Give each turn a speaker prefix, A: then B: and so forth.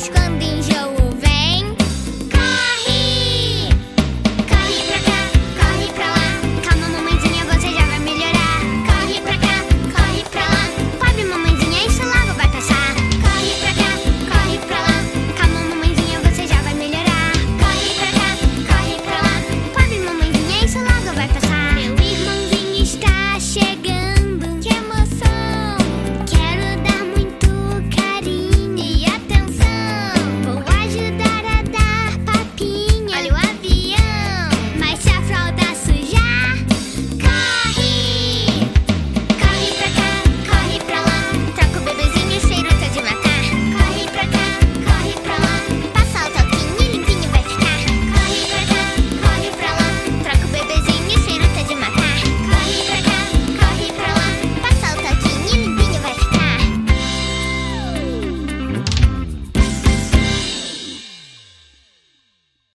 A: escondido.